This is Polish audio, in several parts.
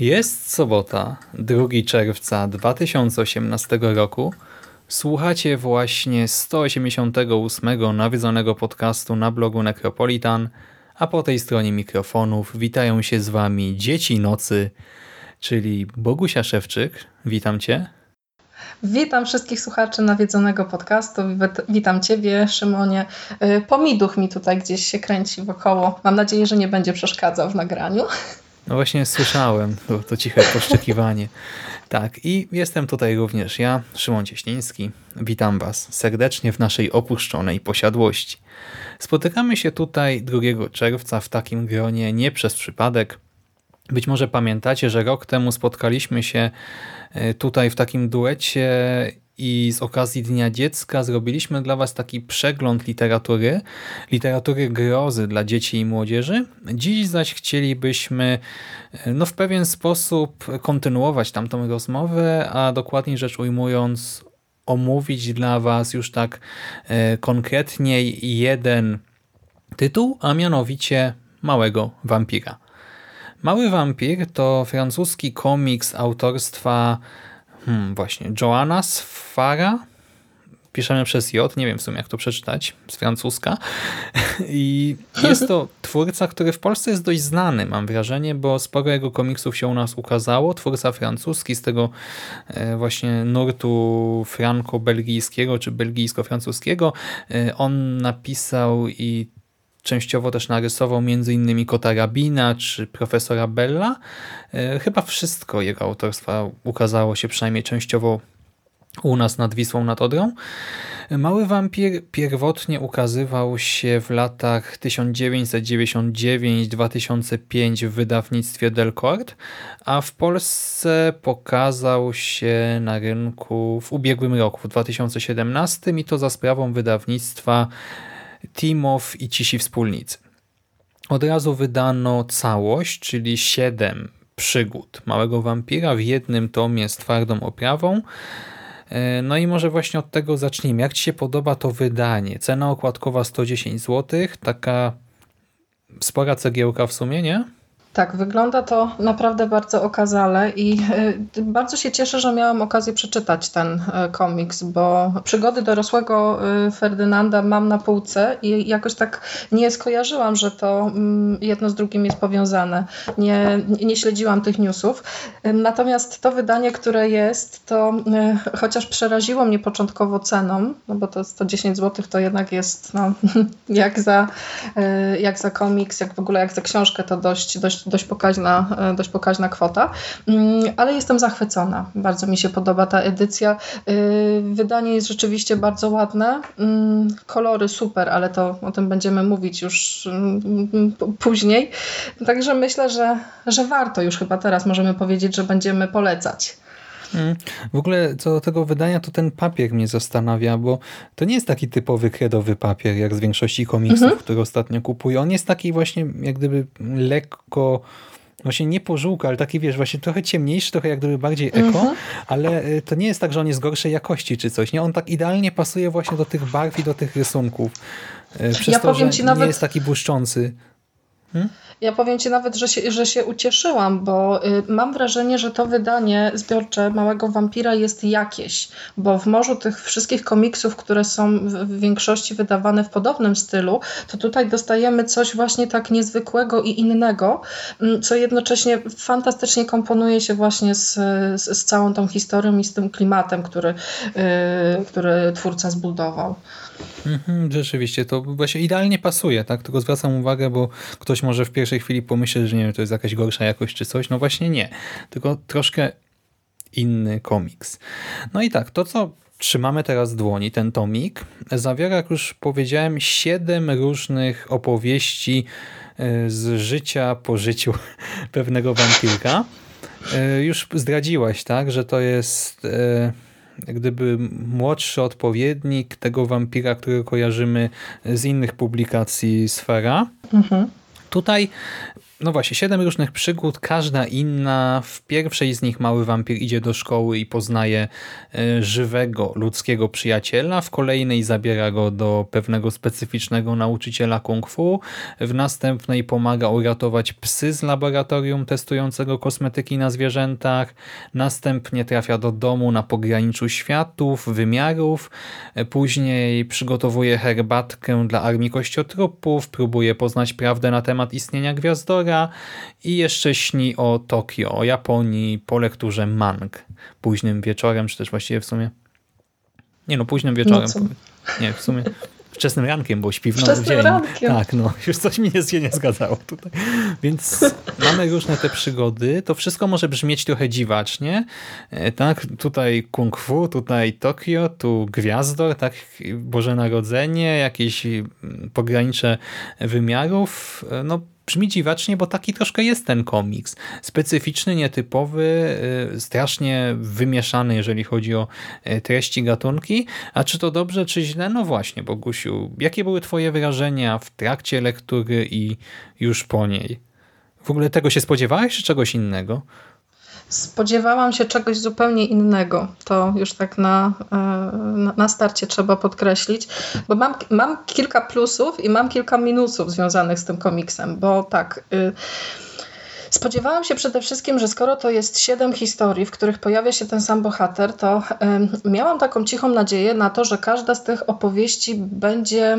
Jest sobota, 2 czerwca 2018 roku. Słuchacie właśnie 188 nawiedzonego podcastu na blogu Necropolitan, a po tej stronie mikrofonów witają się z Wami Dzieci Nocy, czyli Bogusia Szewczyk. Witam Cię. Witam wszystkich słuchaczy nawiedzonego podcastu. Witam Ciebie, Szymonie. Y, pomiduch mi tutaj gdzieś się kręci wokoło. Mam nadzieję, że nie będzie przeszkadzał w nagraniu. No właśnie słyszałem to, to ciche poszczekiwanie. Tak, i jestem tutaj również ja, Szymon Cieśliński. Witam Was serdecznie w naszej opuszczonej posiadłości. Spotykamy się tutaj 2 czerwca w takim gronie nie przez przypadek. Być może pamiętacie, że rok temu spotkaliśmy się e, tutaj w takim duecie i z okazji Dnia Dziecka zrobiliśmy dla Was taki przegląd literatury, literatury grozy dla dzieci i młodzieży. Dziś zaś chcielibyśmy no, w pewien sposób kontynuować tamtą rozmowę, a dokładniej rzecz ujmując omówić dla Was już tak e, konkretniej jeden tytuł, a mianowicie Małego Wampira. Mały Wampir to francuski komiks autorstwa Hmm, właśnie. Joanna Sfara. Piszemy przez J, nie wiem w sumie jak to przeczytać, z francuska. I jest to twórca, który w Polsce jest dość znany, mam wrażenie, bo sporo jego komiksów się u nas ukazało. Twórca francuski z tego e, właśnie nurtu franco-belgijskiego czy belgijsko-francuskiego. E, on napisał i częściowo też narysował m.in. Kota Rabina czy profesora Bella. E, chyba wszystko jego autorstwa ukazało się przynajmniej częściowo u nas nad Wisłą, nad Odrą. Mały Wampir pierwotnie ukazywał się w latach 1999-2005 w wydawnictwie Delcourt, a w Polsce pokazał się na rynku w ubiegłym roku, w 2017 i to za sprawą wydawnictwa Timow i Cisi Wspólnicy. Od razu wydano całość, czyli siedem przygód Małego Wampira w jednym tomie z twardą oprawą. E, no i może właśnie od tego zacznijmy. Jak Ci się podoba to wydanie? Cena okładkowa 110 zł, taka spora cegiełka w sumie, nie? Tak, wygląda to naprawdę bardzo okazale i y, bardzo się cieszę, że miałam okazję przeczytać ten y, komiks, bo przygody dorosłego y, Ferdynanda mam na półce i jakoś tak nie skojarzyłam, że to mm, jedno z drugim jest powiązane. Nie, nie śledziłam tych newsów. Natomiast to wydanie, które jest, to chociaż przeraziło mnie początkowo ceną, no bo to 110 zł to jednak jest no, jak, za, jak za komiks, jak w ogóle jak za książkę, to dość, dość dość pokaźna, e, dość pokaźna kwota, mm, ale jestem zachwycona. Bardzo mi się podoba ta edycja. E, wydanie jest rzeczywiście bardzo ładne. Mm, kolory super, ale to o tym będziemy mówić już mm, później. Także myślę, że, że warto już chyba teraz możemy powiedzieć, że będziemy polecać. W ogóle co do tego wydania, to ten papier mnie zastanawia, bo to nie jest taki typowy kredowy papier, jak z większości komiksów, mhm. które ostatnio kupuję. On jest taki właśnie jak gdyby lekko właśnie nie pożółka, ale taki wiesz, właśnie trochę ciemniejszy, trochę jak gdyby bardziej eko, mhm. ale y, to nie jest tak, że on jest gorszej jakości czy coś, nie? On tak idealnie pasuje właśnie do tych barw i do tych rysunków. Y, przez ja to, że nie nawet... jest taki błyszczący. Hmm? Ja powiem Ci nawet, że się, że się ucieszyłam, bo y, mam wrażenie, że to wydanie zbiorcze Małego Wampira jest jakieś, bo w morzu tych wszystkich komiksów, które są w, większości wydawane w podobnym stylu, to tutaj dostajemy coś właśnie tak niezwykłego i innego, mm, co jednocześnie fantastycznie komponuje się właśnie z, z, z całą tą historią i z tym klimatem, który, yy, który twórca zbudował. Mhm, rzeczywiście, to właśnie idealnie pasuje, tak? Tylko zwracam uwagę, bo ktoś może w pierwszej chwili pomyśleć, że nie wiem, to jest jakaś gorsza jakość czy coś. No właśnie nie, tylko troszkę inny komiks. No i tak, to co trzymamy teraz w dłoni, ten tomik, zawiera, jak już powiedziałem, siedem różnych opowieści e, z życia po życiu pewnego wampirka. E, już zdradziłaś, tak, że to jest e, gdyby młodszy odpowiednik tego wampira, którego kojarzymy z innych publikacji Sfera. Mhm. Tutaj no właśnie, siedem różnych przygód, każda inna. W pierwszej z nich mały wampir idzie do szkoły i poznaje e, żywego ludzkiego przyjaciela, w kolejnej zabiera go do pewnego specyficznego nauczyciela kung fu, w następnej pomaga uratować psy z laboratorium testującego kosmetyki na zwierzętach, następnie trafia do domu na pograniczu światów, wymiarów, e, później przygotowuje herbatkę dla armii kościotrupów, próbuje poznać prawdę na temat istnienia gwiazdora, i jeszcze śni o Tokio, o Japonii po lekturze mang późnym wieczorem, czy też właściwie w sumie nie no, późnym wieczorem. Nie, w sumie wczesnym rankiem, bo śpi w Wczesnym dzień. rankiem. Tak, no, już coś mi się nie zgadzało tutaj. Więc mamy różne te przygody. To wszystko może brzmieć trochę dziwacznie. E, tak, tutaj kung fu, tutaj Tokio, tu Gwiazdor, tak, Boże Narodzenie, jakieś mm, pogranicze wymiarów. E, no, brzmi dziwacznie, bo taki troszkę jest ten komiks. Specyficzny, nietypowy, y, strasznie wymieszany, jeżeli chodzi o y, treści, gatunki. A czy to dobrze, czy źle? No właśnie, Bogusiu. Jakie były twoje wrażenia w trakcie lektury i już po niej? W ogóle tego się spodziewałeś, czy czegoś innego? Spodziewałam się czegoś zupełnie innego. To już tak na, e, na starcie trzeba podkreślić, bo mam, mam kilka plusów i mam kilka minusów związanych z tym komiksem, bo tak. Y Spodziewałam się przede wszystkim, że skoro to jest siedem historii, w których pojawia się ten sam bohater, to miałam taką cichą nadzieję na to, że każda z tych opowieści będzie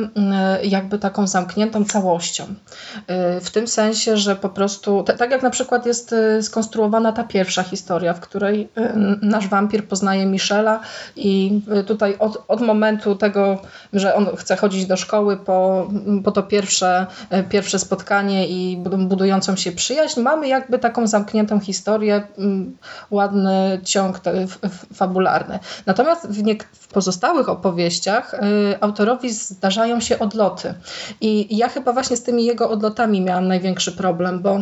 jakby taką zamkniętą całością. Y, w tym sensie, że po prostu, tak jak na przykład jest y, skonstruowana ta pierwsza historia, w której y, nasz wampir poznaje Michela i tutaj od, od momentu tego, że on chce chodzić do szkoły po, po to pierwsze, pierwsze spotkanie i budującą się przyjaźń, mamy jakby taką zamkniętą historię, mm, ładny ciąg fabularny. Natomiast w, w pozostałych opowieściach y, autorowi zdarzają się odloty. I ja chyba właśnie z tymi jego odlotami miałam największy problem, bo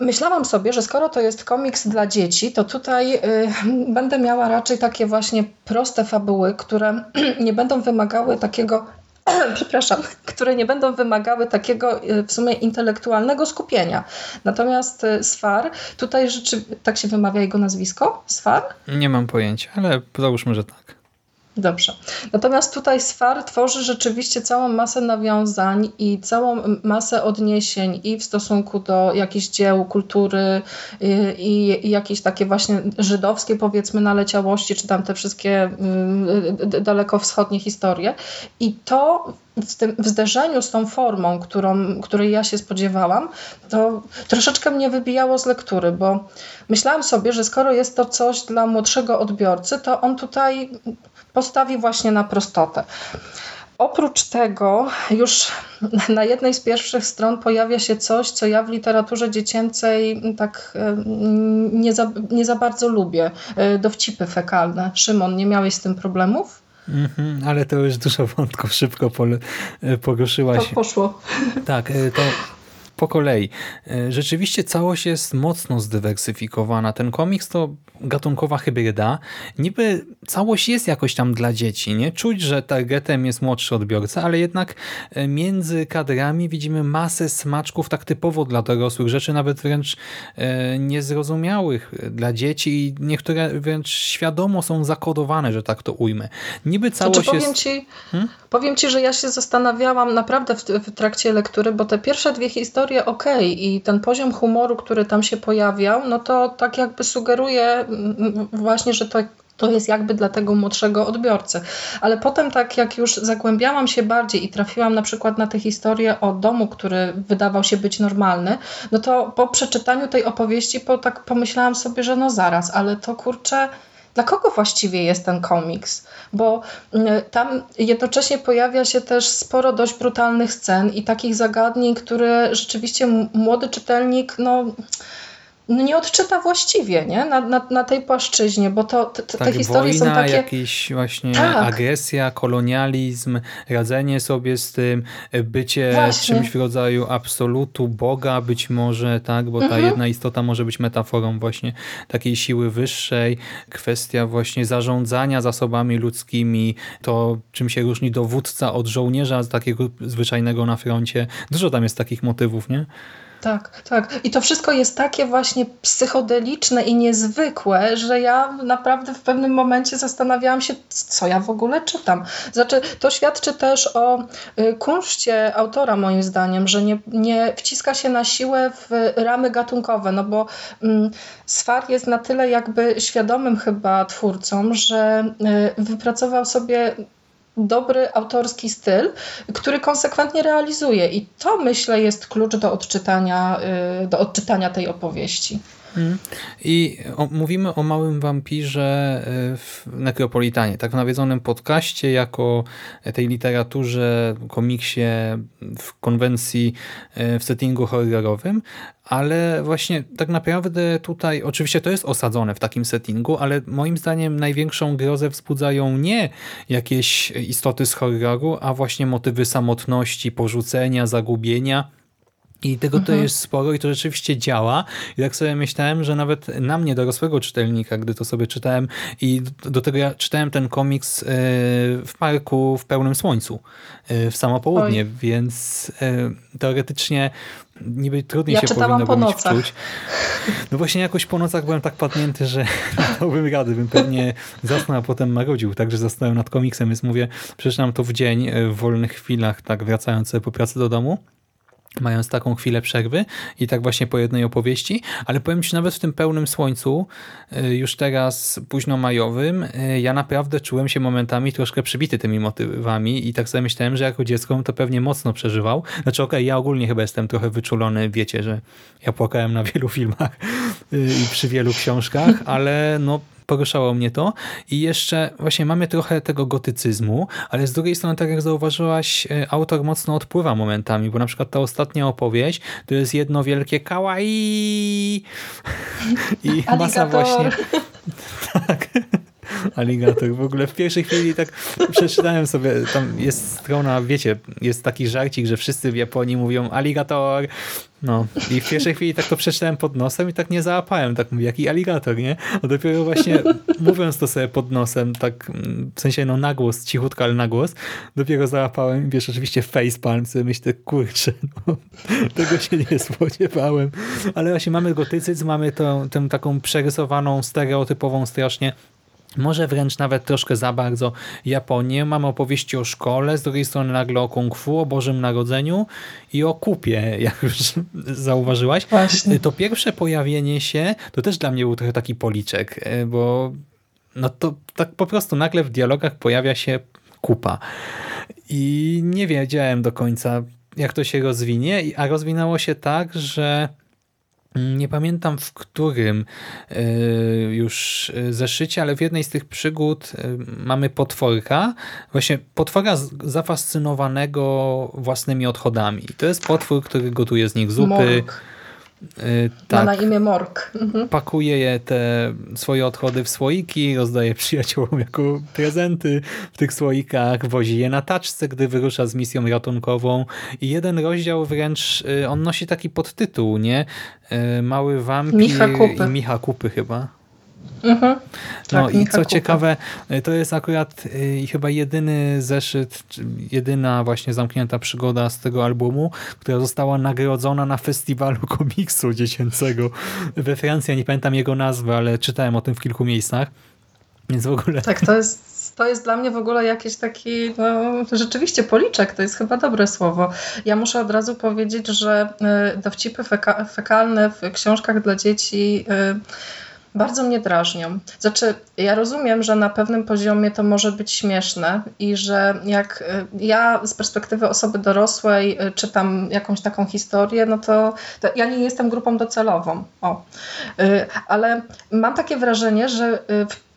Myślałam sobie, że skoro to jest komiks dla dzieci, to tutaj y, będę miała raczej takie właśnie proste fabuły, które nie będą wymagały takiego przepraszam, które nie będą wymagały takiego y, w sumie intelektualnego skupienia. Natomiast y, Sfar, tutaj rzeczy, tak się wymawia jego nazwisko? Sfar? Nie mam pojęcia, ale załóżmy, że tak. Dobrze. Natomiast tutaj Sfar tworzy rzeczywiście całą masę nawiązań i całą masę odniesień i w stosunku do jakichś dzieł, kultury y, i, i jakieś takie właśnie żydowskie powiedzmy naleciałości, czy tam te wszystkie y, dalekowschodnie historie. I to w, tym, w zderzeniu z tą formą, którą, której ja się spodziewałam, to troszeczkę mnie wybijało z lektury, bo myślałam sobie, że skoro jest to coś dla młodszego odbiorcy, to on tutaj postawi właśnie na prostotę. Oprócz tego, już na jednej z pierwszych stron pojawia się coś, co ja w literaturze dziecięcej tak nie za, nie za bardzo lubię. E, dowcipy fekalne. Szymon, nie miałeś z tym problemów? Mm -hmm, ale to już dużo wątków szybko e, poruszyłaś. To poszło. Tak, to po kolei. E, rzeczywiście całość jest mocno zdywersyfikowana. Ten komiks to gatunkowa hybryda. Niby całość jest jakoś tam dla dzieci. nie Czuć, że targetem jest młodszy odbiorca, ale jednak e, między kadrami widzimy masę smaczków tak typowo dla dorosłych. Rzeczy nawet wręcz e, niezrozumiałych dla dzieci i niektóre wręcz świadomo są zakodowane, że tak to ujmę. Niby całość znaczy, powiem jest... Ci, hmm? Powiem Ci, że ja się zastanawiałam naprawdę w, w trakcie lektury, bo te pierwsze dwie historie historie ok i ten poziom humoru, który tam się pojawiał, no to tak jakby sugeruje mm, właśnie, że to to jest jakby dla tego młodszego odbiorcy. Ale potem, tak jak już zagłębiałam się bardziej i trafiłam na przykład na tę historię o domu, który wydawał się być normalny, no to po przeczytaniu tej opowieści po, tak pomyślałam sobie, że no zaraz, ale to kurczę dla kogo właściwie jest ten komiks? Bo mm, tam jednocześnie pojawia się też sporo dość brutalnych scen i takich zagadnień, które rzeczywiście młody czytelnik, no no nie odczyta właściwie nie? Na, na, na tej płaszczyźnie, bo to, te, tak, te historie wojna, są takie... jakiś właśnie tak. agresja, kolonializm, radzenie sobie z tym, bycie właśnie. czymś w rodzaju absolutu, Boga być może, tak, bo ta mhm. jedna istota może być metaforą właśnie takiej siły wyższej, kwestia właśnie zarządzania zasobami ludzkimi, to czym się różni dowódca od żołnierza takiego zwyczajnego na froncie. Dużo tam jest takich motywów, nie? Tak, tak. I to wszystko jest takie właśnie psychodeliczne i niezwykłe, że ja naprawdę w pewnym momencie zastanawiałam się, co ja w ogóle czytam. Znaczy, to świadczy też o y, kunszcie autora, moim zdaniem, że nie, nie wciska się na siłę w ramy gatunkowe, no bo mm, Sfar jest na tyle jakby świadomym chyba twórcą, że y, wypracował sobie dobry autorski styl, który konsekwentnie realizuje. I to myślę jest klucz do odczytania, y, do odczytania tej opowieści. I o, mówimy o Małym Wampirze y, w Nekropolitanie, tak w nawiedzonym podcaście, jako tej literaturze, komiksie w konwencji y, w settingu horrorowym, ale właśnie tak naprawdę tutaj, oczywiście to jest osadzone w takim settingu, ale moim zdaniem największą grozę wzbudzają nie jakieś istoty z horroru, a właśnie motywy samotności, porzucenia, zagubienia, i tego to mhm. jest sporo i to rzeczywiście działa. I tak sobie myślałem, że nawet na mnie, dorosłego czytelnika, gdy to sobie czytałem i do tego ja czytałem ten komiks e, w parku w pełnym słońcu e, w samo południe, Oj. więc e, teoretycznie niby trudniej ja się powinno po nocach. wczuć. No właśnie jakoś po nocach byłem tak padnięty, że dałbym rady, bym pewnie zasnął, a potem marudził, także zastanawiam nad komiksem, więc mówię, przeczytam to w dzień, w wolnych chwilach, tak wracając po pracy do domu mając taką chwilę przerwy i tak właśnie po jednej opowieści, ale powiem Ci, nawet w tym pełnym słońcu, y, już teraz późno majowym, y, ja naprawdę czułem się momentami troszkę przybity tymi motywami i tak sobie myślałem, że jako dziecko to pewnie mocno przeżywał. Znaczy okej, okay, ja ogólnie chyba jestem trochę wyczulony, wiecie, że ja płakałem na wielu filmach y, i przy wielu książkach, ale no poruszało mnie to. I jeszcze właśnie mamy trochę tego gotycyzmu, ale z drugiej strony, tak jak zauważyłaś, e, autor mocno odpływa momentami, bo na przykład ta ostatnia opowieść to jest jedno wielkie kawaii i masa właśnie... tak. Aligator. W ogóle w pierwszej chwili tak przeczytałem sobie, tam jest strona, wiecie, jest taki żarcik, że wszyscy w Japonii mówią aligator. No i w pierwszej chwili tak to przeczytałem pod nosem i tak nie załapałem, tak mówię, jaki aligator, nie? A dopiero właśnie mówiąc to sobie pod nosem, tak w sensie no na głos, cichutko, ale na głos, dopiero załapałem, wiesz, oczywiście facepalm, sobie myślę, kurczę, no, tego się nie spodziewałem. Ale właśnie mamy gotycyzm, mamy tę taką przerysowaną, stereotypową strasznie może wręcz nawet troszkę za bardzo Japonię. Mamy opowieści o szkole, z drugiej strony nagle o kung fu, o Bożym Narodzeniu i o kupie, jak już zauważyłaś. Właśnie. To pierwsze pojawienie się, to też dla mnie był trochę taki policzek, e, bo no to tak po prostu nagle w dialogach pojawia się kupa. I nie wiedziałem do końca, jak to się rozwinie, a rozwinęło się tak, że nie pamiętam w którym e, już e, zeszycie, ale w jednej z tych przygód e, mamy potworka, właśnie potwora zafascynowanego własnymi odchodami. To jest potwór, który gotuje z nich zupy. Tak, Ma na imię Mork. Mhm. Pakuje je te swoje odchody w słoiki, rozdaje przyjaciołom jako prezenty w tych słoikach, wozi je na taczce, gdy wyrusza z misją ratunkową i jeden rozdział wręcz, on nosi taki podtytuł, nie? Mały wampir Micha i Micha Kupy chyba. Mhm. No tak, i co ciekawe, y, to jest akurat y, chyba jedyny zeszyt, jedyna właśnie zamknięta przygoda z tego albumu, która została nagrodzona na festiwalu komiksu dziecięcego we Francji. Ja nie pamiętam jego nazwy, ale czytałem o tym w kilku miejscach. Więc w ogóle... Tak, to jest to jest dla mnie w ogóle jakiś taki, no, rzeczywiście policzek, to jest chyba dobre słowo. Ja muszę od razu powiedzieć, że y, dowcipy feka fekalne w książkach dla dzieci y, bardzo mnie drażnią. Znaczy, ja rozumiem, że na pewnym poziomie to może być śmieszne i że jak y, ja z perspektywy osoby dorosłej czytam jakąś taką historię, no to, to ja nie jestem grupą docelową. O. Ale mam takie wrażenie, że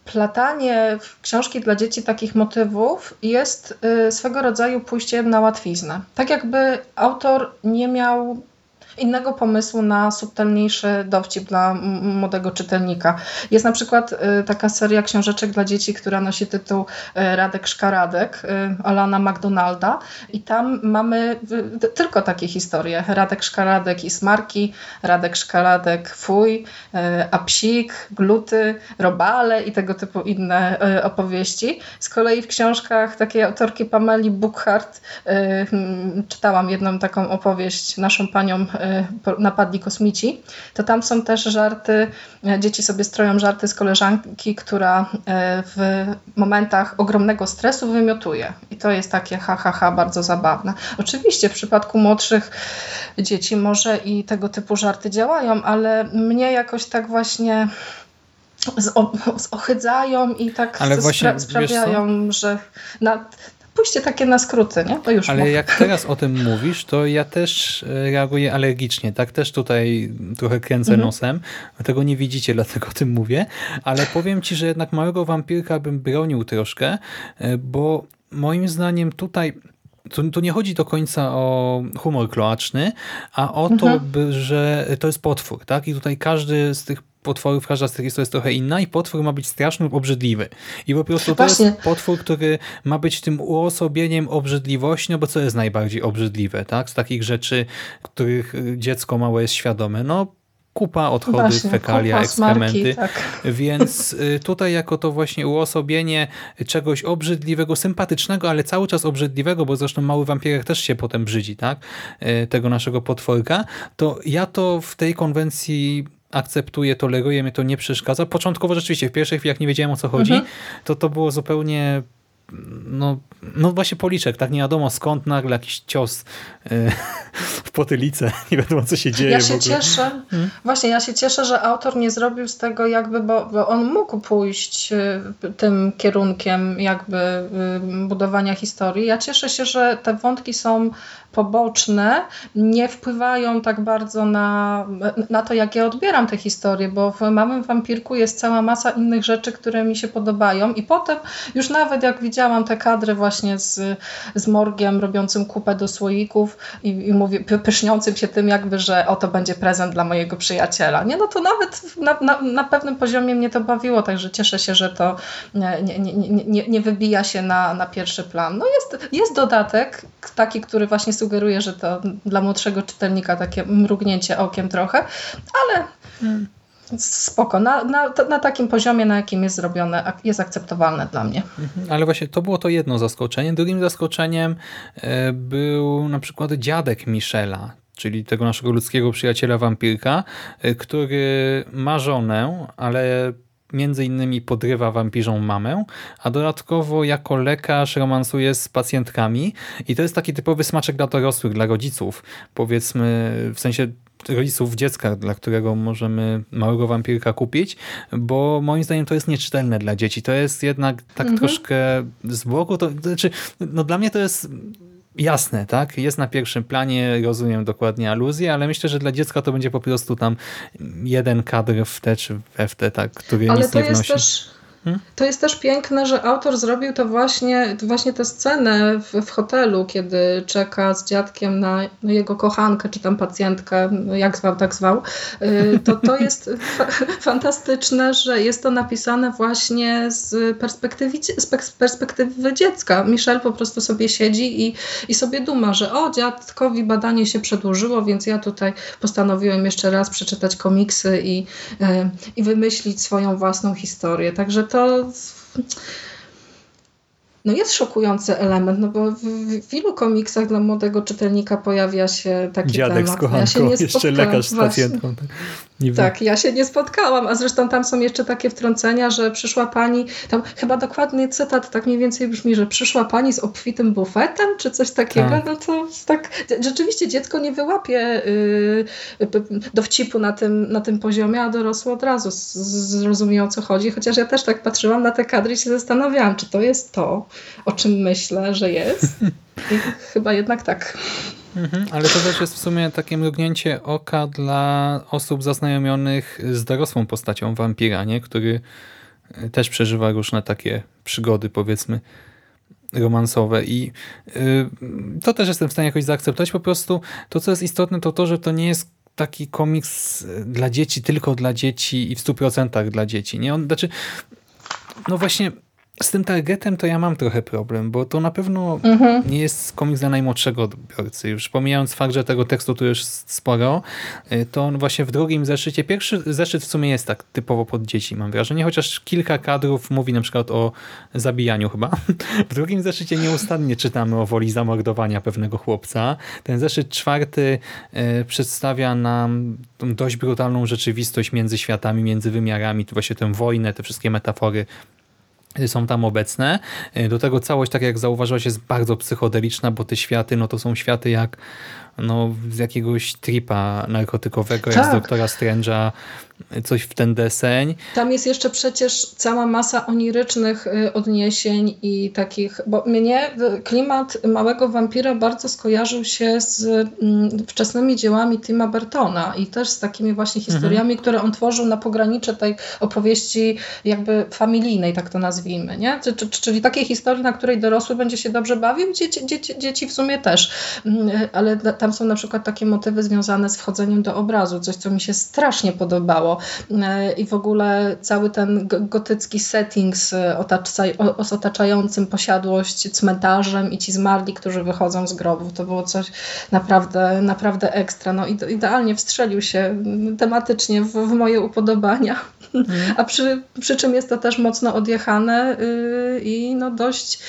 platanie w książki dla dzieci takich motywów jest y, swego rodzaju pójściem na łatwiznę. Tak jakby autor nie miał innego pomysłu na subtelniejszy dowcip dla młodego czytelnika. Jest na przykład y, taka seria książeczek dla dzieci, która nosi tytuł y, Radek Szkaradek y, Alana McDonalda i tam mamy tylko takie historie. Radek Szkaradek i Smarki, Radek Szkaradek Fuj, Apsik, Gluty, Robale i tego typu inne opowieści. Z kolei w książkach takiej autorki Pameli Buchhardt czytałam jedną taką opowieść, naszą panią napadli kosmici, to tam są też żarty, e, dzieci sobie stroją żarty z koleżanki, która e, w momentach ogromnego stresu wymiotuje. I to jest takie ha, ha, ha, bardzo zabawne. Oczywiście w przypadku młodszych dzieci może i tego typu żarty działają, ale mnie jakoś tak właśnie zohydzają i tak Ale właśnie, spra sprawiają, że na, pójście takie na skróty, nie? To już Ale jak teraz o tym mówisz, to ja też e, reaguję alergicznie, tak? Też tutaj trochę kręcę mhm. nosem. Tego nie widzicie, dlatego o tym mówię. Ale powiem ci, że jednak małego wampirka bym bronił troszkę, e, bo moim zdaniem tutaj tu, tu, nie chodzi do końca o humor kloaczny, a o to, mhm. by, że to jest potwór, tak? I tutaj każdy z tych potworów, każda z tych historii jest trochę inna i potwór ma być straszny lub obrzydliwy. I po prostu to Właśnie. jest potwór, który ma być tym uosobieniem obrzydliwości, no bo co jest najbardziej obrzydliwe, tak? Z takich rzeczy, których dziecko małe jest świadome. No kupa, odchody, właśnie, fekalia, kupa, ekskrementy. Smarki, tak. Więc y, tutaj jako to właśnie uosobienie czegoś obrzydliwego, sympatycznego, ale cały czas obrzydliwego, bo zresztą mały wampirek też się potem brzydzi, tak? Y, tego naszego potworka, to ja to w tej konwencji akceptuję, toleruję, mnie to nie przeszkadza. Początkowo rzeczywiście, w pierwszej chwili jak nie wiedziałem o co chodzi, mhm. to to było zupełnie no, no właśnie policzek, tak nie wiadomo skąd nagle jakiś cios yy, w potylicę, nie wiadomo co się dzieje. Ja się cieszę, hmm? właśnie ja się cieszę, że autor nie zrobił z tego jakby, bo, bo on mógł pójść yy, tym kierunkiem jakby yy, budowania historii. Ja cieszę się, że te wątki są poboczne nie wpływają tak bardzo na, na to, jak ja odbieram te historie, bo w Małym Wampirku jest cała masa innych rzeczy, które mi się podobają i potem już nawet jak widziałam te kadry właśnie z, z Morgiem robiącym kupę do słoików i, i mówię, pyszniącym się tym jakby, że oto będzie prezent dla mojego przyjaciela. Nie, no to nawet na, na, na pewnym poziomie mnie to bawiło, także cieszę się, że to nie, nie, nie, nie wybija się na, na pierwszy plan. No jest, jest dodatek taki, który właśnie sugeruje, że to dla młodszego czytelnika takie mrugnięcie okiem trochę, ale hmm. spoko. Na, na, na, takim poziomie, na jakim jest zrobione, jest akceptowalne dla mnie. Mhm. Ale właśnie to było to jedno zaskoczenie. Drugim zaskoczeniem e, był na przykład dziadek Michela, czyli tego naszego ludzkiego przyjaciela wampirka, e, który ma żonę, ale między innymi podrywa wampirzą mamę, a dodatkowo jako lekarz romansuje z pacjentkami i to jest taki typowy smaczek dla dorosłych, dla rodziców, powiedzmy w sensie rodziców dziecka, dla którego możemy małego wampirka kupić, bo moim zdaniem to jest nieczytelne dla dzieci. To jest jednak tak mhm. troszkę z boku. To, to znaczy, no dla mnie to jest jasne, tak? Jest na pierwszym planie, rozumiem dokładnie aluzję, ale myślę, że dla dziecka to będzie po prostu tam jeden kadr w te czy w te, tak, który ale nic nie wnosi. Też To jest też piękne, że autor zrobił to właśnie, właśnie tę scenę w, w, hotelu, kiedy czeka z dziadkiem na jego kochankę, czy tam pacjentkę, jak zwał, tak zwał. Y, to, to jest fa fantastyczne, że jest to napisane właśnie z perspektywy, z perspektywy dziecka. Michel po prostu sobie siedzi i, i sobie duma, że o, dziadkowi badanie się przedłużyło, więc ja tutaj postanowiłem jeszcze raz przeczytać komiksy i, y, i wymyślić swoją własną historię. Także to no jest szokujący element, no bo w, w ilu komiksach dla młodego czytelnika pojawia się taki Dziadek temat. z kochanką, ja jeszcze lekarz z pacjentką. Tak, Niby. tak, ja się nie spotkałam, a zresztą tam są jeszcze takie wtrącenia, że przyszła pani, tam chyba dokładny cytat tak mniej więcej brzmi, że przyszła pani z obfitym bufetem, czy coś takiego, Tak. no to tak, rzeczywiście dziecko nie wyłapie yy, dowcipu na tym, na tym poziomie, a dorosły od razu zrozumie o co chodzi, chociaż ja też tak patrzyłam na te kadry i się zastanawiałam, czy to jest to, o czym myślę, że jest. I chyba jednak tak. Mhm, ale to też jest w sumie takie mrugnięcie oka dla osób zaznajomionych z dorosłą postacią wampira, nie? który e, też przeżywa różne takie przygody, powiedzmy, romansowe i y, to też jestem w stanie jakoś zaakceptować. Po prostu to, co jest istotne, to to, że to nie jest taki komiks y, dla dzieci, tylko dla dzieci i w 100% dla dzieci. Nie? On, znaczy, no właśnie z tym targetem to ja mam trochę problem, bo to na pewno Mhm. nie jest komiks dla najmłodszego odbiorcy. Już pomijając fakt, że tego tekstu tu już sporo, y, to on właśnie w drugim zeszycie, pierwszy zeszyt w sumie jest tak typowo pod dzieci, mam wrażenie, chociaż kilka kadrów mówi na przykład o zabijaniu chyba. W drugim zeszycie nieustannie czytamy o woli zamordowania pewnego chłopca. Ten zeszyt czwarty y, przedstawia nam tą dość brutalną rzeczywistość między światami, między wymiarami, tu właśnie tę wojnę, te wszystkie metafory są tam obecne. Do tego całość, tak jak zauważyłaś, jest bardzo psychodeliczna, bo te światy, no to są światy jak no, z jakiegoś tripa narkotykowego, jak z Tak. doktora Strange'a, coś w ten deseń. Tam jest jeszcze przecież cała masa onirycznych y, odniesień i takich, bo mnie y, klimat Małego Wampira bardzo skojarzył się z mm, wczesnymi dziełami Tima Burtona i też z takimi właśnie historiami, które on tworzył na pogranicze tej opowieści jakby familijnej, tak to nazwijmy, nie? Czy- czy- Czyli takiej historii, na której dorosły będzie się dobrze bawił, dzieci, dzieci, dzieci w sumie też. Mm, Ale da- tam są na przykład takie motywy związane z wchodzeniem do obrazu, coś co mi się strasznie podobało. E, I w ogóle cały ten go- gotycki setting z, otacza, o- z otaczającym posiadłość cmentarzem i ci zmarli, którzy wychodzą z grobów, to było coś naprawdę, naprawdę ekstra. No, ide- idealnie wstrzelił się mm, tematycznie w, w moje upodobania. A przy, przy czym jest to też mocno odjechane yy, i no dość,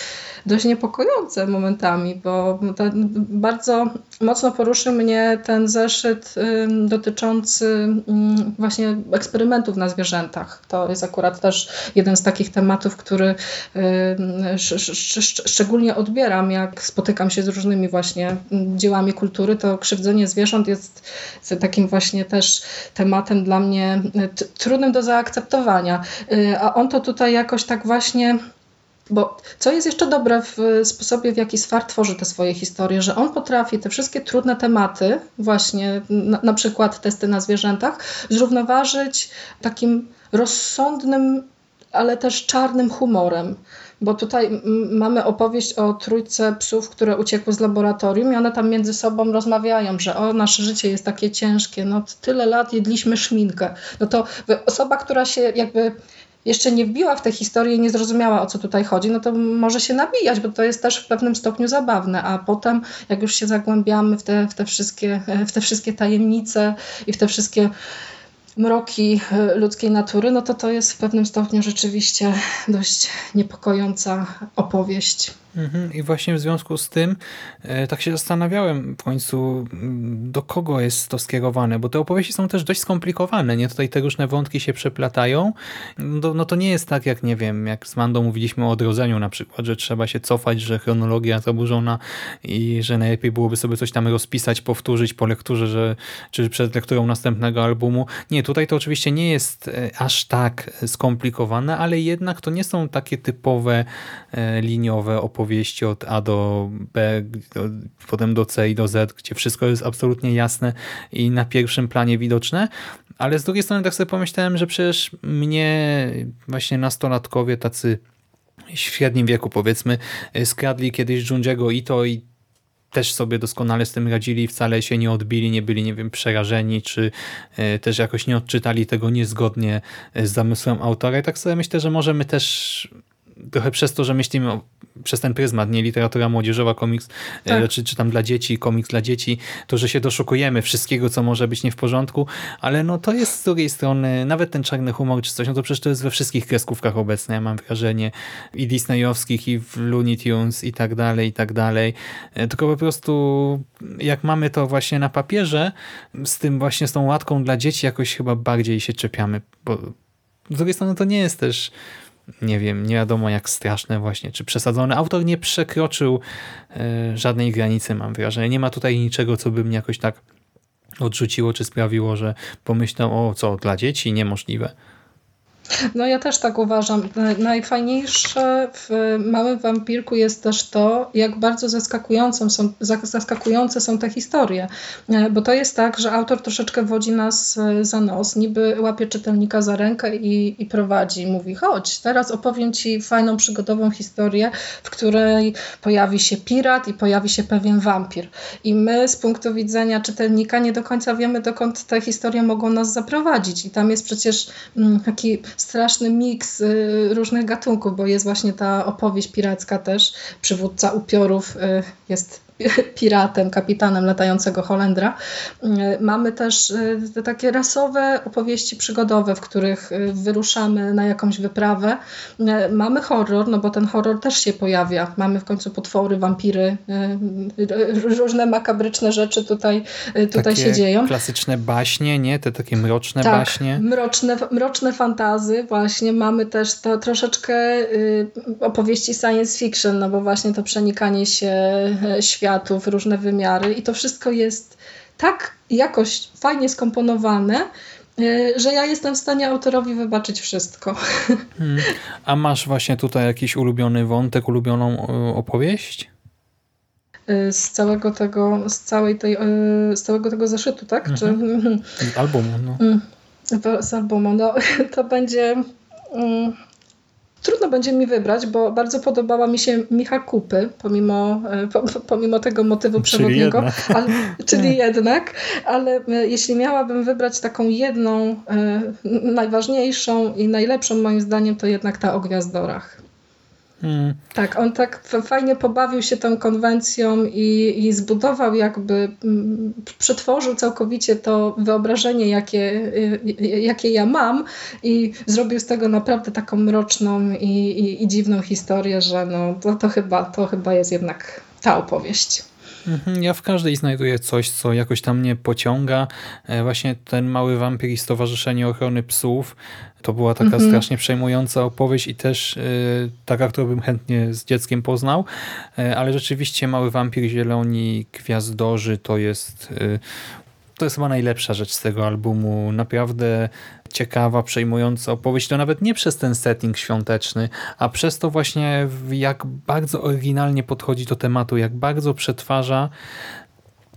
dość niepokojące momentami, bo bardzo mocno poruszył mnie ten zeszyt dotyczący właśnie eksperymentów na zwierzętach. To jest akurat też jeden z takich tematów, który szczególnie odbieram, jak spotykam się z różnymi właśnie dziełami kultury, to krzywdzenie zwierząt jest takim właśnie też tematem dla mnie y, trudnym do zaakceptowania. Y, A on to tutaj jakoś tak właśnie bo co jest jeszcze dobre w sposobie, w jaki Swar tworzy te swoje historie, że on potrafi te wszystkie trudne tematy, właśnie na, na przykład testy na zwierzętach, zrównoważyć takim rozsądnym, ale też czarnym humorem. Bo tutaj mamy opowieść o trójce psów, które uciekły z laboratorium i one tam między sobą rozmawiają, że o, nasze życie jest takie ciężkie, no tyle lat jedliśmy szminkę. No to osoba, która się jakby jeszcze nie wbiła w tę historię nie zrozumiała, o co tutaj chodzi, no to może się nabijać, bo to jest też w pewnym stopniu zabawne, a potem jak już się zagłębiamy w te, w te, wszystkie, w te wszystkie tajemnice i w te wszystkie mroki e, ludzkiej natury, no to to jest w pewnym stopniu rzeczywiście dość niepokojąca opowieść. Mhm. I właśnie w związku z tym e, tak się zastanawiałem w końcu, m, do kogo jest to skierowane, bo te opowieści są też dość skomplikowane, nie? Tutaj te różne wątki się przeplatają. No, no to nie jest tak, jak nie wiem, jak z Mandą mówiliśmy o odrodzeniu na przykład, że trzeba się cofać, że chronologia zaburzona i że najlepiej byłoby sobie coś tam rozpisać, powtórzyć po lekturze, że, czy przed lekturą następnego albumu. Nie, tutaj to oczywiście nie jest e, aż tak skomplikowane, ale jednak to nie są takie typowe e, liniowe opowieści od A do B, potem do C i do Z, gdzie wszystko jest absolutnie jasne i na pierwszym planie widoczne. Ale z drugiej strony tak sobie pomyślałem, że przecież mnie właśnie nastolatkowie tacy w średnim wieku powiedzmy skradli kiedyś Junjiego Ito i też sobie doskonale z tym radzili, wcale się nie odbili, nie byli, nie wiem, przerażeni, czy e, też jakoś nie odczytali tego niezgodnie z zamysłem autora. I tak sobie myślę, że może my też trochę przez to, że myślimy o, przez ten pryzmat, nie literatura młodzieżowa, komiks, Tak. e, czy, czy tam dla dzieci, komiks dla dzieci, to, że się doszukujemy wszystkiego, co może być nie w porządku, ale no to jest z drugiej strony, nawet ten czarny humor czy coś, no to przecież to jest we wszystkich kreskówkach obecne, ja mam wrażenie, i disneyowskich, i w Looney Tunes, i tak dalej, i tak dalej. E, Tylko po prostu jak mamy to właśnie na papierze, z tym właśnie z tą łatką dla dzieci jakoś chyba bardziej się czepiamy, bo z drugiej strony to nie jest też nie wiem, nie wiadomo jak straszne właśnie, czy przesadzone. Autor nie przekroczył e, żadnej granicy, mam wrażenie. Nie ma tutaj niczego, co by mnie jakoś tak odrzuciło, czy sprawiło, że pomyślał, o co, dla dzieci niemożliwe. No ja też tak uważam. Najfajniejsze w Małym Wampirku jest też to, jak bardzo zaskakującą są, zaskakujące są te historie. E, Bo to jest tak, że autor troszeczkę wodzi nas e, za nos, niby łapie czytelnika za rękę i, i prowadzi. Mówi, chodź, teraz opowiem ci fajną, przygodową historię, w której pojawi się pirat i pojawi się pewien wampir. I my z punktu widzenia czytelnika nie do końca wiemy, dokąd te historie mogą nas zaprowadzić. I tam jest przecież mm, taki straszny miks y, różnych gatunków, bo jest właśnie ta opowieść piracka też. Przywódca upiorów y, jest piratem, kapitanem latającego Holendra. Y, Mamy też y, takie rasowe opowieści przygodowe, w których y, wyruszamy na jakąś wyprawę. Mamy horror, no bo ten horror też się pojawia. Mamy w końcu potwory, wampiry, różne makabryczne rzeczy tutaj, tutaj takie się dzieją. klasyczne baśnie, nie? Te takie mroczne Tak, baśnie. Mroczne, mroczne fantazy, właśnie mamy też to troszeczkę opowieści science fiction, no bo właśnie to przenikanie się e, światów, różne wymiary i to wszystko jest tak jakoś fajnie skomponowane, y, że ja jestem w stanie autorowi wybaczyć wszystko. Hmm. A masz właśnie tutaj jakiś ulubiony wątek, ulubioną y, opowieść? Y, Z całego tego, z całej tej, z całego tego zeszytu, tak? Czy, Albumu, no. Mm, z albumu. No, to będzie. Mm, trudno będzie mi wybrać, bo bardzo podobała mi się Micha Kupy, pomimo, e, po, po- pomimo tego motywu Czyli przewodniego. jednak. Ale, czyli jednak, ale jeśli miałabym wybrać taką jedną, e, najważniejszą i najlepszą moim zdaniem, to jednak ta o gwiazdorach. Tak, on tak fajnie pobawił się tą konwencją i, i zbudował jakby, mm, przetworzył całkowicie to wyobrażenie, jakie, y, y, jakie ja mam i zrobił z tego naprawdę taką mroczną i, i, i dziwną historię, że no, to, to, chyba, to chyba jest jednak ta opowieść. Mhm, Ja w każdej znajduję coś, co jakoś tam mnie pociąga. E, Właśnie ten mały wampir i Stowarzyszenie Ochrony Psów to była taka Mhm. strasznie przejmująca opowieść i też e, taka, którą bym chętnie z dzieckiem poznał. E, Ale rzeczywiście mały wampir, zieloni, gwiazdorzy to jest to jest chyba najlepsza rzecz z tego albumu. Naprawdę ciekawa, przejmująca opowieść. To nawet nie przez ten setting świąteczny, a przez to właśnie jak bardzo oryginalnie podchodzi do tematu, jak bardzo przetwarza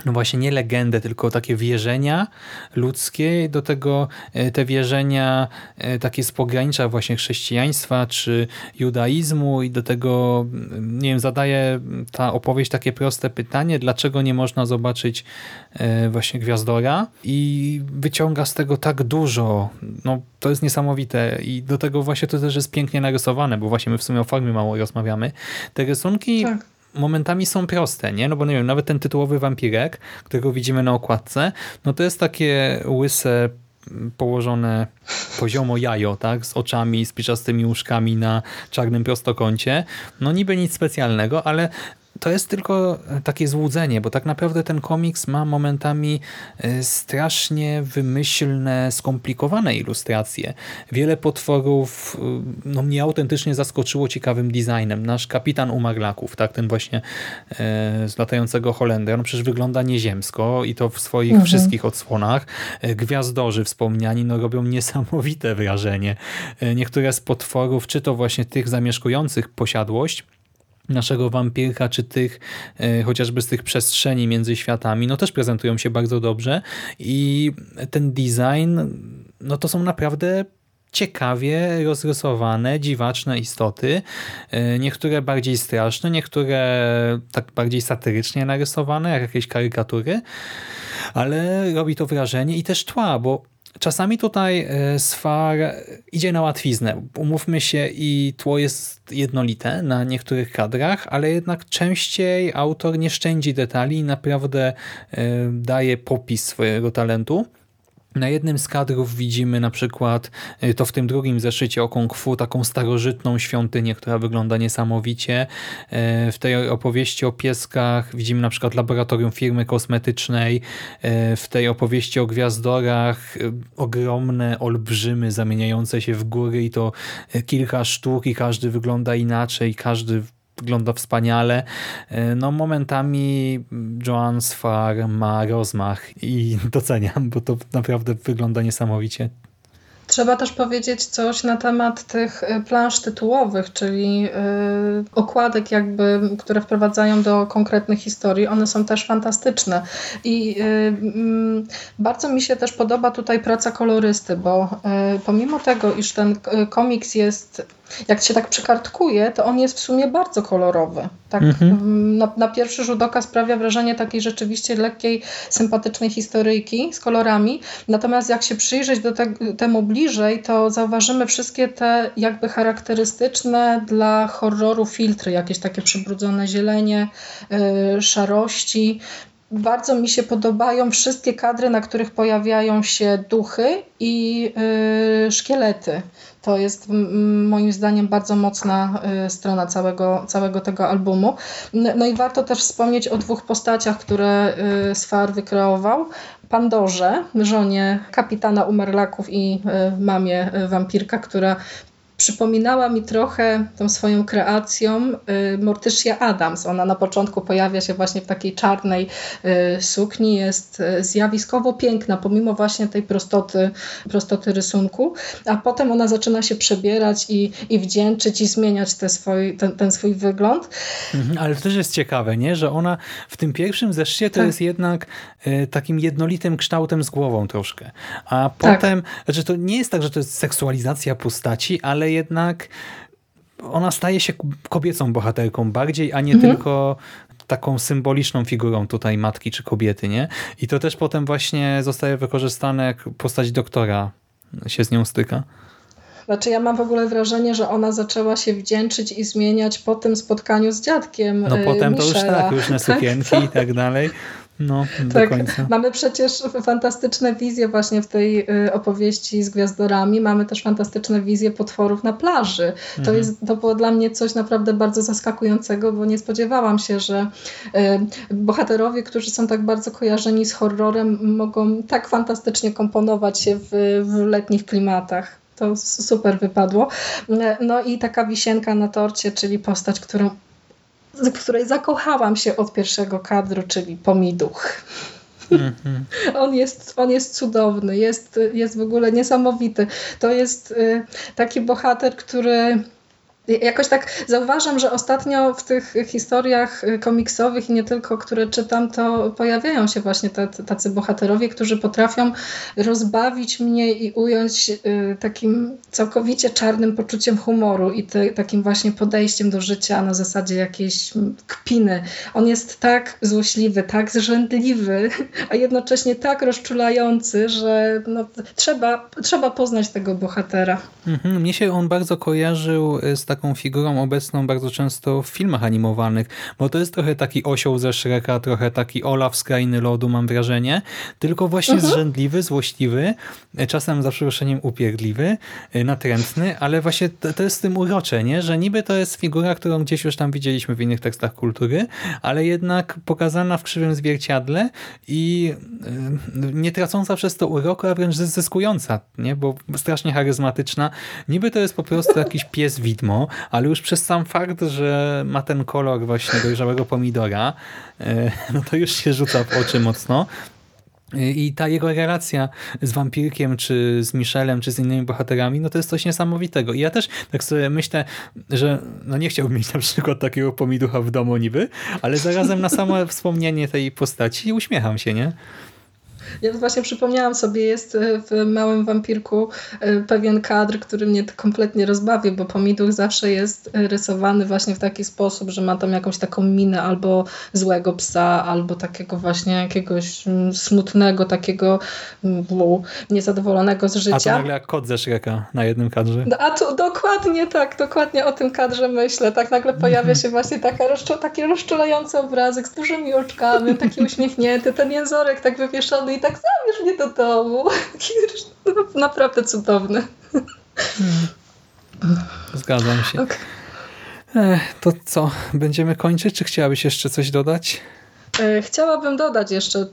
no właśnie nie legendę, tylko takie wierzenia ludzkie, do tego e, te wierzenia e, takie z pogranicza właśnie chrześcijaństwa czy judaizmu. I do tego, mm, nie wiem, zadaje ta opowieść takie proste pytanie, dlaczego nie można zobaczyć e, właśnie Gwiazdora? I wyciąga z tego tak dużo, no to jest niesamowite. I do tego właśnie to też jest pięknie narysowane, bo właśnie my w sumie o formie mało rozmawiamy. Te rysunki Tak. Momentami są proste, nie? No bo nie wiem, nawet ten tytułowy wampirek, którego widzimy na okładce, no to jest takie łyse m, położone poziomo jajo, tak? Z oczami, z piczastymi łóżkami na czarnym prostokącie. No niby nic specjalnego, ale to jest tylko takie złudzenie, bo tak naprawdę ten komiks ma momentami e, strasznie wymyślne, skomplikowane ilustracje. Wiele potworów e, no, mnie autentycznie zaskoczyło ciekawym designem. Nasz kapitan umarlaków, tak, ten właśnie e, z latającego Holendra, no przecież wygląda nieziemsko i to w swoich Mhm. wszystkich odsłonach. E, Gwiazdorzy wspomniani no, robią niesamowite wrażenie. E, Niektóre z potworów, czy to właśnie tych zamieszkujących posiadłość, naszego wampirka, czy tych e, chociażby z tych przestrzeni między światami, no też prezentują się bardzo dobrze i ten design, no to są naprawdę ciekawie rozrysowane, dziwaczne istoty. E, Niektóre bardziej straszne, niektóre tak bardziej satyrycznie narysowane, jak jakieś karykatury, ale robi to wrażenie i też tła, bo czasami tutaj e, Sfar idzie na łatwiznę. Umówmy się i tło jest jednolite na niektórych kadrach, ale jednak częściej autor nie szczędzi detali i naprawdę e, daje popis swojego talentu. Na jednym z kadrów widzimy na przykład y, to w tym drugim zeszycie o kung fu, taką starożytną świątynię, która wygląda niesamowicie. Y, w tej opowieści o pieskach widzimy na przykład laboratorium firmy kosmetycznej. Y, w tej opowieści o gwiazdorach ogromne olbrzymy zamieniające się w góry i to kilka sztuk i każdy wygląda inaczej, każdy wygląda wspaniale. E, no momentami Joan Sfar ma rozmach i doceniam, bo to naprawdę wygląda niesamowicie. Trzeba też powiedzieć coś na temat tych y, plansz tytułowych, czyli yy, okładek jakby, które wprowadzają do konkretnych historii. One są też fantastyczne i yy, bardzo mi się też podoba tutaj praca kolorysty, bo pomimo tego, iż ten komiks jest jak się tak przekartkuje, to on jest w sumie bardzo kolorowy. Tak mhm. na, na, pierwszy rzut oka sprawia wrażenie takiej rzeczywiście lekkiej, sympatycznej historyjki z kolorami. Natomiast jak się przyjrzeć do te, temu bliżej, to zauważymy wszystkie te jakby charakterystyczne dla horroru filtry, jakieś takie przybrudzone zielenie, yy, szarości. Bardzo mi się podobają wszystkie kadry, na których pojawiają się duchy i yy, szkielety. To jest moim zdaniem bardzo mocna y, strona całego, całego tego albumu. No i warto też wspomnieć o dwóch postaciach, które y, Sfar wykreował. Pandorze, żonie kapitana Umarlaków i y, mamie wampirka, która przypominała mi trochę tą swoją kreacją y, Mortycia Adams. Ona na początku pojawia się właśnie w takiej czarnej y, sukni, jest y, zjawiskowo piękna, pomimo właśnie tej prostoty, prostoty rysunku, a potem ona zaczyna się przebierać i, i wdzięczyć i zmieniać te swój, ten, ten swój wygląd. Mhm, ale to też jest ciekawe, nie? że ona w tym pierwszym zeszcie to tak. jest jednak takim jednolitym kształtem z głową troszkę, a potem, tak. znaczy to nie jest tak, że to jest seksualizacja postaci, ale ale jednak ona staje się kobiecą bohaterką bardziej, a nie mhm. tylko taką symboliczną figurą tutaj matki czy kobiety, nie? I to też potem właśnie zostaje wykorzystane, jak postać doktora się z nią styka. Znaczy ja mam w ogóle wrażenie, że ona zaczęła się wdzięczyć i zmieniać po tym spotkaniu z dziadkiem No potem Michela. to już tak, różne sukienki tak, i tak dalej. No, tak, mamy przecież fantastyczne wizje właśnie w tej y, opowieści z gwiazdorami. Mamy też fantastyczne wizje potworów na plaży. To, mhm. jest, to było dla mnie coś naprawdę bardzo zaskakującego, bo nie spodziewałam się, że y, bohaterowie, którzy są tak bardzo kojarzeni z horrorem, mogą tak fantastycznie komponować się w, w letnich klimatach. To super wypadło. No i taka wisienka na torcie, czyli postać, którą w której zakochałam się od pierwszego kadru, czyli Pomiduch. Mm -hmm. On, jest, on jest cudowny, jest, jest w ogóle niesamowity. To jest y, taki bohater, który Jakoś tak zauważam, że ostatnio w tych historiach y, komiksowych i nie tylko, które czytam, to pojawiają się właśnie tacy bohaterowie, którzy potrafią rozbawić mnie i ująć y, takim całkowicie czarnym poczuciem humoru i te, takim właśnie podejściem do życia na zasadzie jakiejś kpiny. On jest tak złośliwy, tak zrzędliwy, a jednocześnie tak rozczulający, że no, trzeba, trzeba poznać tego bohatera. Mhm, mnie się on bardzo kojarzył z taką taką figurą obecną bardzo często w filmach animowanych, bo to jest trochę taki osioł ze Shreka, trochę taki Olaf z Krainy Lodu, mam wrażenie, tylko właśnie mhm. zrzędliwy, złośliwy, czasem za przeproszeniem upierdliwy, y, natrętny, ale właśnie to, to jest z tym urocze, nie? że niby to jest figura, którą gdzieś już tam widzieliśmy w innych tekstach kultury, ale jednak pokazana w krzywym zwierciadle i y, nie tracąca przez to uroku, a wręcz zyskująca, nie? bo strasznie charyzmatyczna. Niby to jest po prostu jakiś pies widmo, ale już przez sam fakt, że ma ten kolor właśnie dojrzałego pomidora, e, no to już się rzuca w oczy mocno. I ta jego relacja z wampirkiem, czy z Michelem, czy z innymi bohaterami, no to jest coś niesamowitego. I ja też tak sobie myślę, że no nie chciałbym mieć na przykład takiego pomiducha w domu niby, ale zarazem na samo wspomnienie tej postaci uśmiecham się, nie? Ja właśnie przypomniałam sobie, jest e, w Małym Wampirku e, pewien kadr, który mnie kompletnie rozbawił, bo Pomidor zawsze jest e, rysowany właśnie w taki sposób, że ma tam jakąś taką minę albo złego psa, albo takiego właśnie jakiegoś mm, smutnego, takiego mm, niezadowolonego z A to życia. nagle jak kot ze Shreka na jednym kadrze. No, A to dokładnie tak, dokładnie o tym kadrze myślę. Tak nagle pojawia się właśnie taka taki rozczulający obrazek z dużymi oczkami, taki uśmiechnięty, ten jęzorek tak wywieszony i tak zabierz mnie do domu. Naprawdę cudowny. Zgadzam się. Ok. Ech, to co, będziemy kończyć, czy chciałabyś jeszcze coś dodać? E, Chciałabym dodać jeszcze e,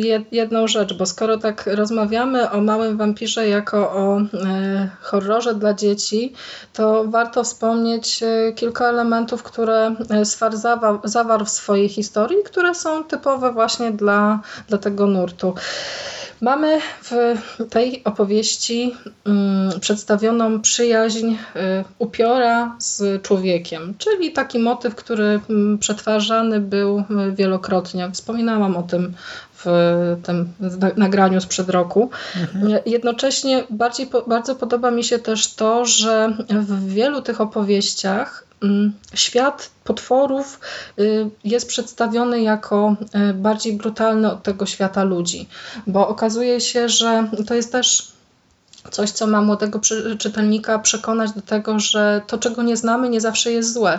jed- jedną rzecz, bo skoro tak rozmawiamy o Małym Wampirze jako o e, horrorze dla dzieci, to warto wspomnieć kilka elementów, które Sfar zawa- zawarł w swojej historii, które są typowe właśnie dla, dla tego nurtu. Mamy w tej opowieści mm, przedstawioną przyjaźń y, upiora z człowiekiem, czyli taki motyw, który mm, przetwarzany był y, wielokrotnie. Wspominałam o tym w tym na- nagraniu sprzed roku. Jednocześnie bardziej, bardzo podoba mi się też to, że w wielu tych opowieściach mm, świat potworów y, jest przedstawiony jako y, bardziej brutalny od tego świata ludzi, bo okazuje się, że to jest też coś, co ma młodego czytelnika przekonać do tego, że to, czego nie znamy, nie zawsze jest złe,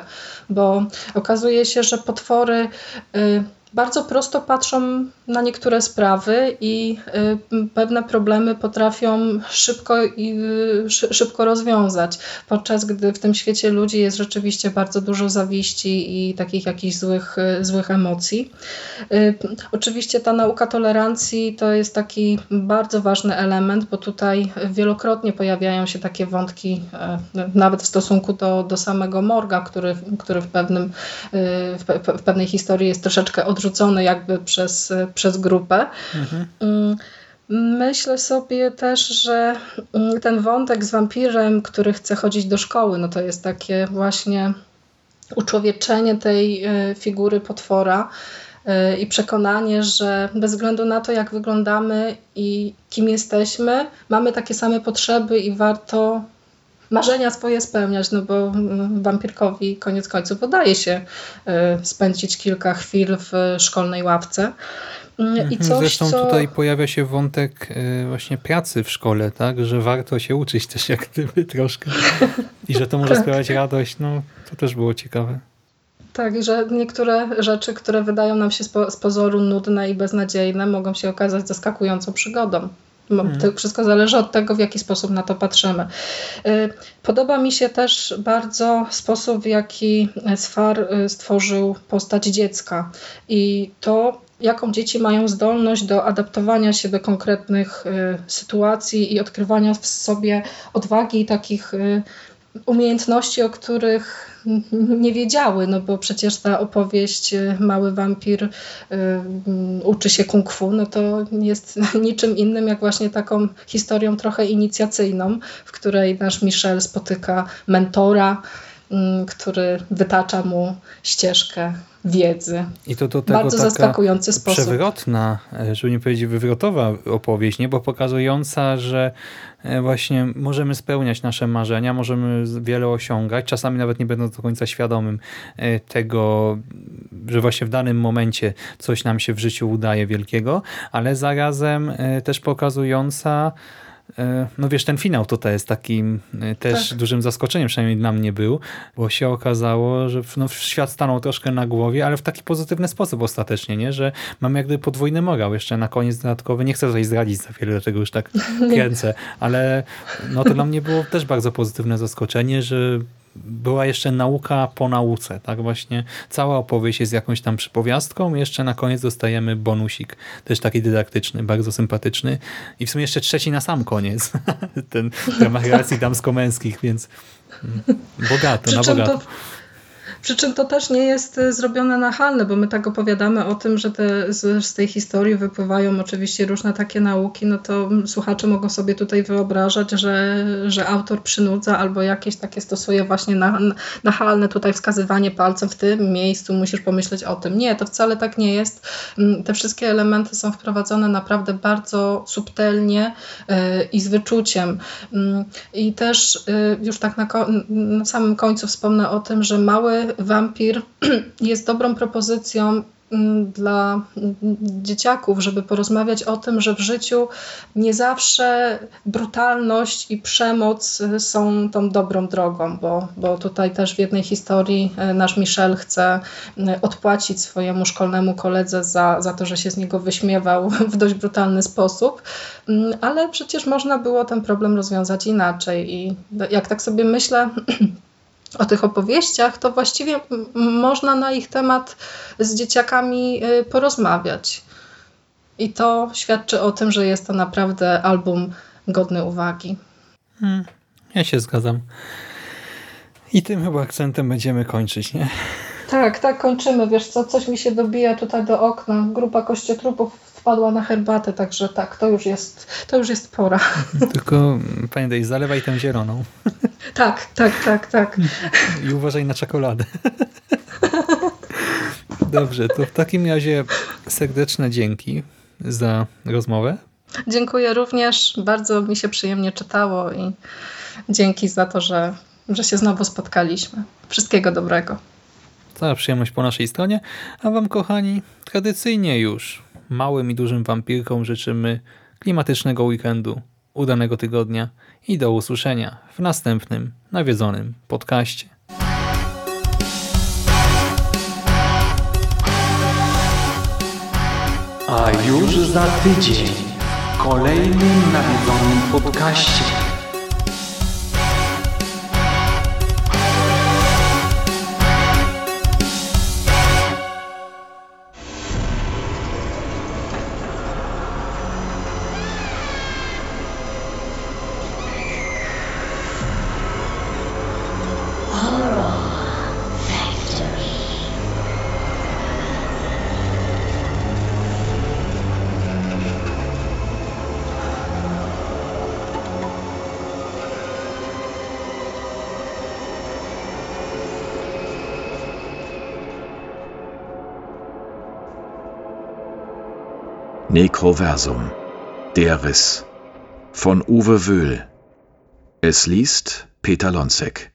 bo okazuje się, że potwory y, bardzo prosto patrzą na niektóre sprawy i y, pewne problemy potrafią szybko, i, y, szy- szybko rozwiązać, podczas gdy w tym świecie ludzi jest rzeczywiście bardzo dużo zawiści i takich jakichś złych, y, złych emocji. Oczywiście ta nauka tolerancji to jest taki bardzo ważny element, bo tutaj wielokrotnie pojawiają się takie wątki, nawet w stosunku do, do samego Morga, który, który w, pewnym, w, pe- w pewnej historii jest troszeczkę odrzucony jakby przez, przez grupę. Mm, Myślę sobie też, że mm, ten wątek z wampirem, który chce chodzić do szkoły, no to jest takie właśnie uczłowieczenie tej e, figury potwora e, i przekonanie, że bez względu na to, jak wyglądamy i kim jesteśmy, mamy takie same potrzeby i warto marzenia swoje spełniać, no bo mm, wampirkowi koniec końców udaje się e, spędzić kilka chwil w szkolnej ławce. Mm, I Mhm, coś, Zresztą co... tutaj pojawia się wątek y, właśnie pracy w szkole, tak? Że warto się uczyć też jak gdyby troszkę. I że to może Tak. sprawiać radość, no to też było ciekawe. Tak, i że niektóre rzeczy, które wydają nam się z pozoru nudne i beznadziejne, mogą się okazać zaskakującą przygodą. Mo- To wszystko zależy od tego, w jaki sposób na to patrzymy. Y, Podoba mi się też bardzo sposób, w jaki Sfar y, stworzył postać dziecka i to, jaką dzieci mają zdolność do adaptowania się do konkretnych y, sytuacji i odkrywania w sobie odwagi i takich umiejętności, o których nie wiedziały, no bo przecież ta opowieść y, Mały wampir y, uczy się kung fu, no to jest niczym innym jak właśnie taką historią trochę inicjacyjną, w której nasz Michel spotyka mentora, mm, który wytacza mu ścieżkę wiedzy. I to do tego Bardzo taka zaskakujący sposób. przewrotna, e, żeby nie powiedzieć wywrotowa opowieść, nie? bo pokazująca, że e, właśnie możemy spełniać nasze marzenia, możemy wiele osiągać, czasami nawet nie będąc do końca świadomym e, tego, że właśnie w danym momencie coś nam się w życiu udaje wielkiego, ale zarazem też pokazująca No wiesz, ten finał tutaj jest takim e, też Tak. dużym zaskoczeniem, przynajmniej dla mnie był, bo się okazało, że no, świat stanął troszkę na głowie, ale w taki pozytywny sposób ostatecznie, nie? że mamy jak gdyby podwójny morał jeszcze na koniec dodatkowy. Nie chcę tutaj zdradzić za wiele, dlatego już tak kręcę, ale no to dla mnie było też bardzo pozytywne zaskoczenie, że była jeszcze nauka po nauce, tak właśnie cała opowieść jest jakąś tam przypowiastką, jeszcze na koniec dostajemy bonusik, też taki dydaktyczny, bardzo sympatyczny i w sumie jeszcze trzeci na sam koniec, ten w ramach relacji damsko-męskich, więc mm, bogato, na bogato. to, Przy czym to też nie jest e, zrobione nachalne, bo my tak opowiadamy o tym, że te, z, z tej historii wypływają oczywiście różne takie nauki, no to słuchacze mogą sobie tutaj wyobrażać, że, że autor przynudza albo jakieś takie stosuje właśnie na, nachalne tutaj wskazywanie palcem w tym miejscu, musisz pomyśleć o tym. Nie, to wcale tak nie jest. Mm, te wszystkie elementy są wprowadzone naprawdę bardzo subtelnie yy, i z wyczuciem. Yy, I też yy, już tak na, na samym końcu wspomnę o tym, że mały wampir jest dobrą propozycją mm, dla dzieciaków, żeby porozmawiać o tym, że w życiu nie zawsze brutalność i przemoc są tą dobrą drogą, bo, bo tutaj też w jednej historii e, nasz Michel chce e, odpłacić swojemu szkolnemu koledze za, za to, że się z niego wyśmiewał w dość brutalny sposób, mm, ale przecież można było ten problem rozwiązać inaczej i jak tak sobie myślę, o tych opowieściach, to właściwie można na ich temat z dzieciakami y, porozmawiać. I to świadczy o tym, że jest to naprawdę album godny uwagi. Hmm, ja się zgadzam. I tym chyba akcentem będziemy kończyć, nie? Tak, tak, kończymy. Wiesz co, coś mi się dobija tutaj do okna. Grupa kościotrupów wpadła na herbatę, także tak, to już jest, to już jest pora. Tylko pamiętaj, zalewaj tę zieloną. Tak, tak, tak, tak. I uważaj na czekoladę. Dobrze, to w takim razie serdeczne dzięki za rozmowę. Dziękuję również. Bardzo mi się przyjemnie czytało i dzięki za to, że, że się znowu spotkaliśmy. Wszystkiego dobrego. Cała przyjemność po naszej stronie, a Wam kochani, tradycyjnie już małym i dużym wampirkom życzymy klimatycznego weekendu, udanego tygodnia i do usłyszenia w następnym nawiedzonym podcaście. A już za tydzień w kolejnym nawiedzonym podcaście. Nekroversum. Der Riss. Von Uwe Wöhl. Es liest Peter Lonzek.